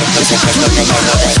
Siempre es lo que yo no de